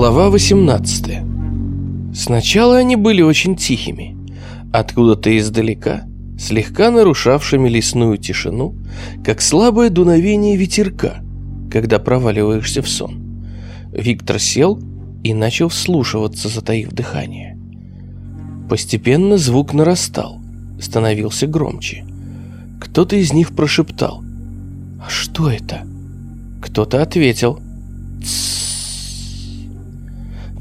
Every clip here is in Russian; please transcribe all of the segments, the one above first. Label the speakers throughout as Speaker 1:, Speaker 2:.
Speaker 1: Глава 18 Сначала они были очень тихими. Откуда-то издалека, слегка нарушавшими лесную тишину, как слабое дуновение ветерка, когда проваливаешься в сон. Виктор сел и начал вслушиваться, затаив дыхание. Постепенно звук нарастал, становился громче. Кто-то из них прошептал. «А что это?» Кто-то ответил.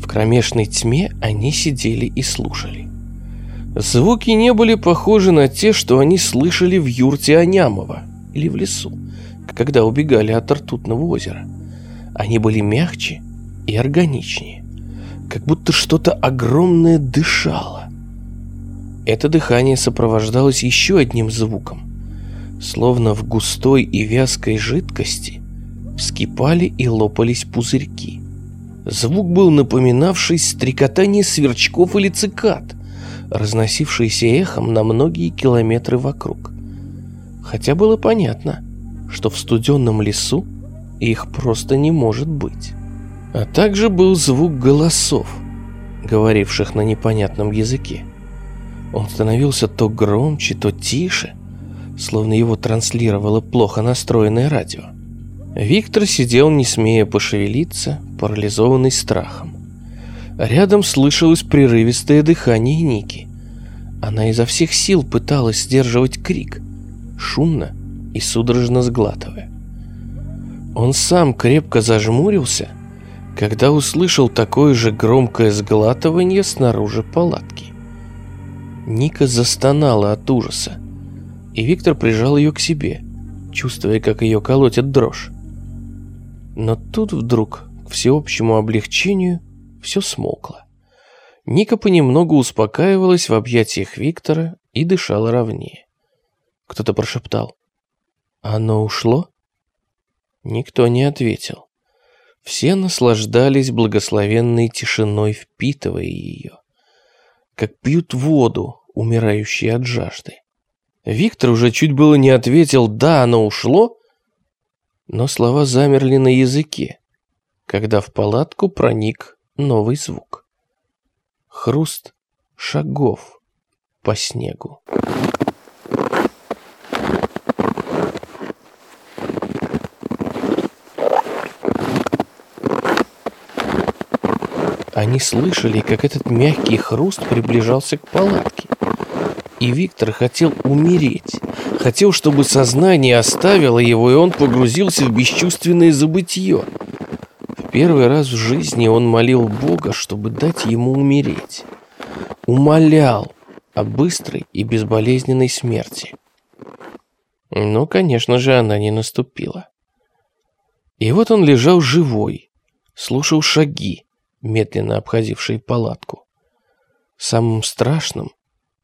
Speaker 1: В кромешной тьме они сидели и слушали. Звуки не были похожи на те, что они слышали в юрте Анямова или в лесу, когда убегали от ртутного озера. Они были мягче и органичнее, как будто что-то огромное дышало. Это дыхание сопровождалось еще одним звуком, словно в густой и вязкой жидкости вскипали и лопались пузырьки. Звук был напоминавший стрекотание сверчков или цикад, разносившийся эхом на многие километры вокруг. Хотя было понятно, что в студенном лесу их просто не может быть. А также был звук голосов, говоривших на непонятном языке. Он становился то громче, то тише, словно его транслировало плохо настроенное радио. Виктор сидел, не смея пошевелиться, парализованный страхом. Рядом слышалось прерывистое дыхание Ники. Она изо всех сил пыталась сдерживать крик, шумно и судорожно сглатывая. Он сам крепко зажмурился, когда услышал такое же громкое сглатывание снаружи палатки. Ника застонала от ужаса, и Виктор прижал ее к себе, чувствуя, как ее колотит дрожь. Но тут вдруг, всеобщему облегчению, все смолкло. Ника понемногу успокаивалась в объятиях Виктора и дышала ровнее. Кто-то прошептал. «Оно ушло?» Никто не ответил. Все наслаждались благословенной тишиной, впитывая ее. Как пьют воду, умирающие от жажды. Виктор уже чуть было не ответил «да, оно ушло», но слова замерли на языке, когда в палатку проник новый звук. Хруст шагов по снегу. Они слышали, как этот мягкий хруст приближался к палатке. И Виктор хотел умереть. Хотел, чтобы сознание оставило его, и он погрузился в бесчувственное забытье. Первый раз в жизни он молил Бога, чтобы дать ему умереть. Умолял о быстрой и безболезненной смерти. Но, конечно же, она не наступила. И вот он лежал живой, слушал шаги, медленно обходившие палатку. Самым страшным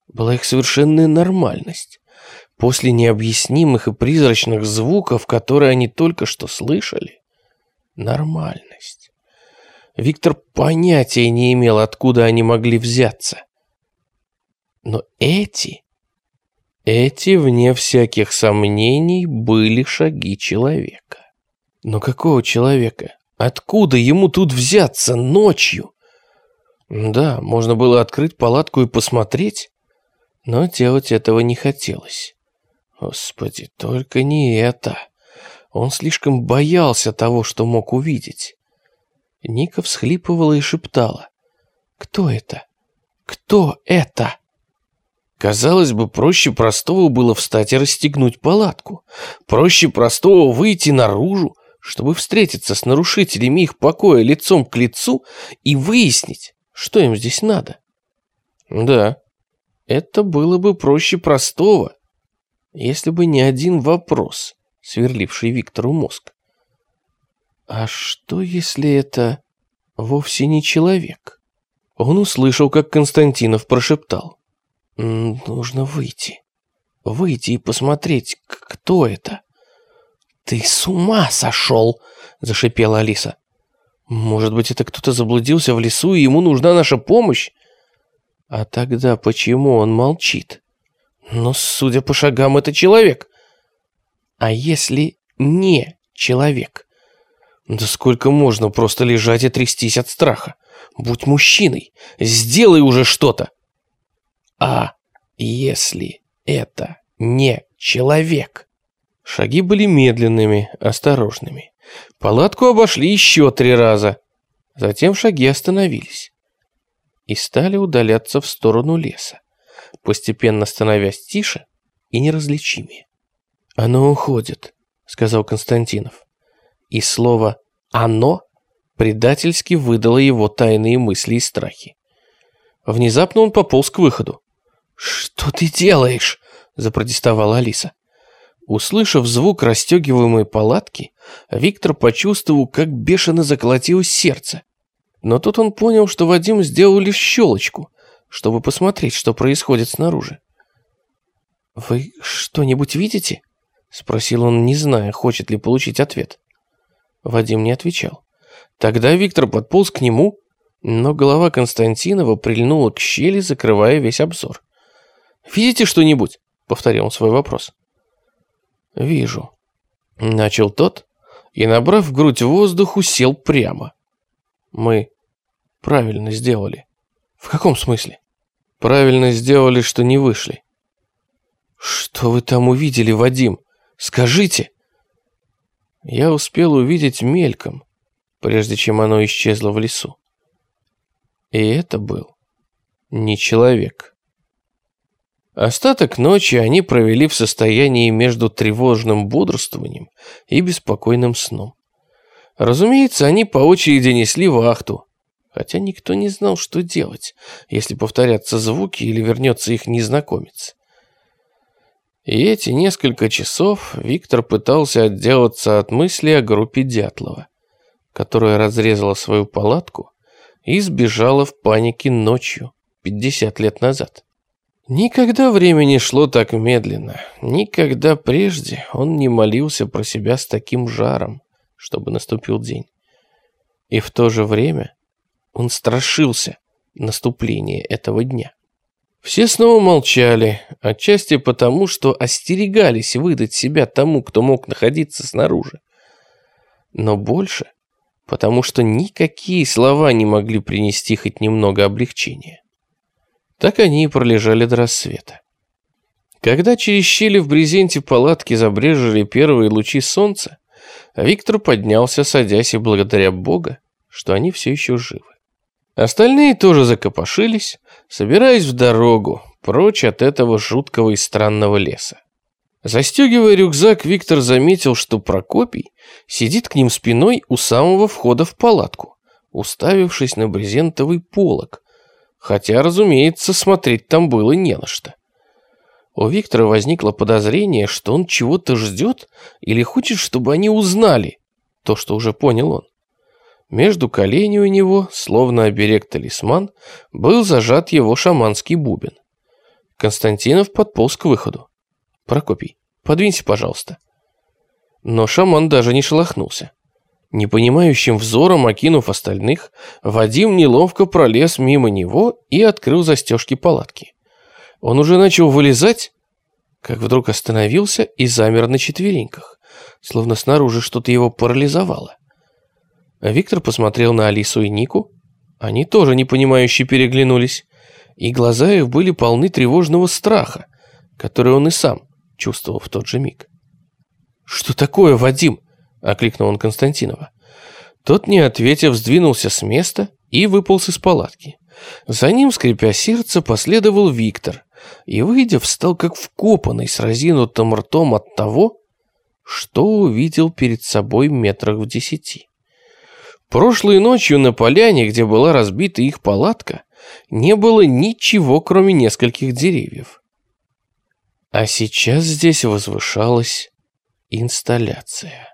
Speaker 1: была их совершенная нормальность. После необъяснимых и призрачных звуков, которые они только что слышали, нормальность. Виктор понятия не имел, откуда они могли взяться. Но эти, эти, вне всяких сомнений, были шаги человека. Но какого человека? Откуда ему тут взяться ночью? Да, можно было открыть палатку и посмотреть, но делать этого не хотелось. Господи, только не это. Он слишком боялся того, что мог увидеть. Ника всхлипывала и шептала. «Кто это? Кто это?» Казалось бы, проще простого было встать и расстегнуть палатку. Проще простого выйти наружу, чтобы встретиться с нарушителями их покоя лицом к лицу и выяснить, что им здесь надо. Да, это было бы проще простого, если бы не один вопрос, сверливший Виктору мозг. А что, если это вовсе не человек? Он услышал, как Константинов прошептал. «Нужно выйти. Выйти и посмотреть, кто это». «Ты с ума сошел!» – зашипела Алиса. «Может быть, это кто-то заблудился в лесу, и ему нужна наша помощь?» А тогда почему он молчит? Но, судя по шагам, это человек. А если не человек? Да сколько можно просто лежать и трястись от страха? Будь мужчиной, сделай уже что-то. А если это не человек? Шаги были медленными, осторожными. Палатку обошли еще три раза. Затем шаги остановились и стали удаляться в сторону леса, постепенно становясь тише и неразличимее. «Оно уходит», — сказал Константинов. И слово «оно» предательски выдало его тайные мысли и страхи. Внезапно он пополз к выходу. «Что ты делаешь?» – запротестовала Алиса. Услышав звук расстегиваемой палатки, Виктор почувствовал, как бешено заколотилось сердце. Но тут он понял, что Вадим сделал лишь щелочку, чтобы посмотреть, что происходит снаружи. «Вы что-нибудь видите?» – спросил он, не зная, хочет ли получить ответ. Вадим не отвечал. Тогда Виктор подполз к нему, но голова Константинова прильнула к щели, закрывая весь обзор. «Видите что-нибудь?» — повторил он свой вопрос. «Вижу». Начал тот и, набрав в грудь воздуху, сел прямо. «Мы правильно сделали». «В каком смысле?» «Правильно сделали, что не вышли». «Что вы там увидели, Вадим? Скажите!» Я успел увидеть мельком, прежде чем оно исчезло в лесу. И это был не человек. Остаток ночи они провели в состоянии между тревожным бодрствованием и беспокойным сном. Разумеется, они по очереди несли вахту, хотя никто не знал, что делать, если повторятся звуки или вернется их незнакомец. И эти несколько часов Виктор пытался отделаться от мысли о группе Дятлова, которая разрезала свою палатку и сбежала в панике ночью 50 лет назад. Никогда время не шло так медленно. Никогда прежде он не молился про себя с таким жаром, чтобы наступил день. И в то же время он страшился наступления этого дня. Все снова молчали, отчасти потому, что остерегались выдать себя тому, кто мог находиться снаружи. Но больше потому, что никакие слова не могли принести хоть немного облегчения. Так они и пролежали до рассвета. Когда через щели в брезенте палатки забрежили первые лучи солнца, Виктор поднялся, садясь, и благодаря Бога, что они все еще живы. Остальные тоже закопошились, собираясь в дорогу, прочь от этого жуткого и странного леса. Застегивая рюкзак, Виктор заметил, что Прокопий сидит к ним спиной у самого входа в палатку, уставившись на брезентовый полог, хотя, разумеется, смотреть там было не на что. У Виктора возникло подозрение, что он чего-то ждет или хочет, чтобы они узнали то, что уже понял он. Между коленей у него, словно оберег-талисман, был зажат его шаманский бубен. Константинов подполз к выходу. «Прокопий, подвинься, пожалуйста». Но шаман даже не шелохнулся. Непонимающим взором окинув остальных, Вадим неловко пролез мимо него и открыл застежки палатки. Он уже начал вылезать, как вдруг остановился и замер на четвереньках, словно снаружи что-то его парализовало. Виктор посмотрел на Алису и Нику. Они тоже непонимающе переглянулись, и глаза их были полны тревожного страха, который он и сам чувствовал в тот же миг. «Что такое, Вадим?» – окликнул он Константинова. Тот, не ответив, сдвинулся с места и выполз из палатки. За ним, скрипя сердце, последовал Виктор и, выйдя, встал как вкопанный с разинутым ртом от того, что увидел перед собой метрах в десяти. Прошлой ночью на поляне, где была разбита их палатка, не было ничего, кроме нескольких деревьев. А сейчас здесь возвышалась инсталляция.